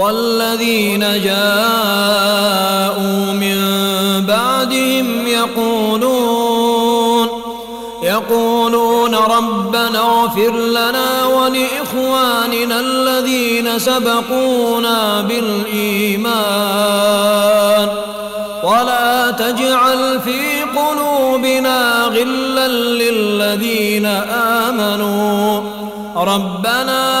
والذين جاءوا من بعدهم يقولون يقولون ربنا اغفر لنا ولإخواننا الذين سبقونا بالإيمان ولا تجعل في قلوبنا غلا للذين آمنوا ربنا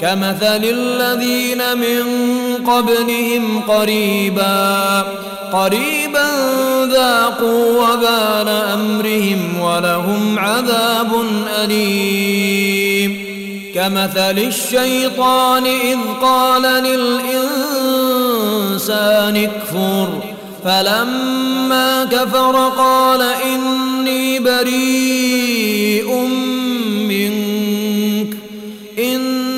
كمثل الذين من قبلهم قريبا قريبا ذاقوا وبال أمرهم ولهم عذاب أليم. كمثل الشيطان إذ قال للإنسان اكفر فلما كفر قال إني بريء منك إني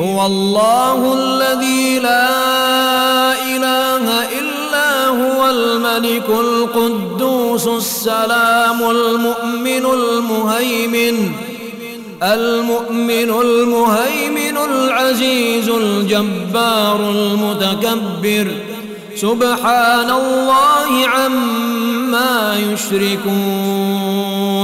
هو الله الذي لا إله إلا هو الملك القدوس السلام المؤمن المهيمن المؤمن المهيمن العزيز الجبار المتكبر. سبحان الله عما يشركون.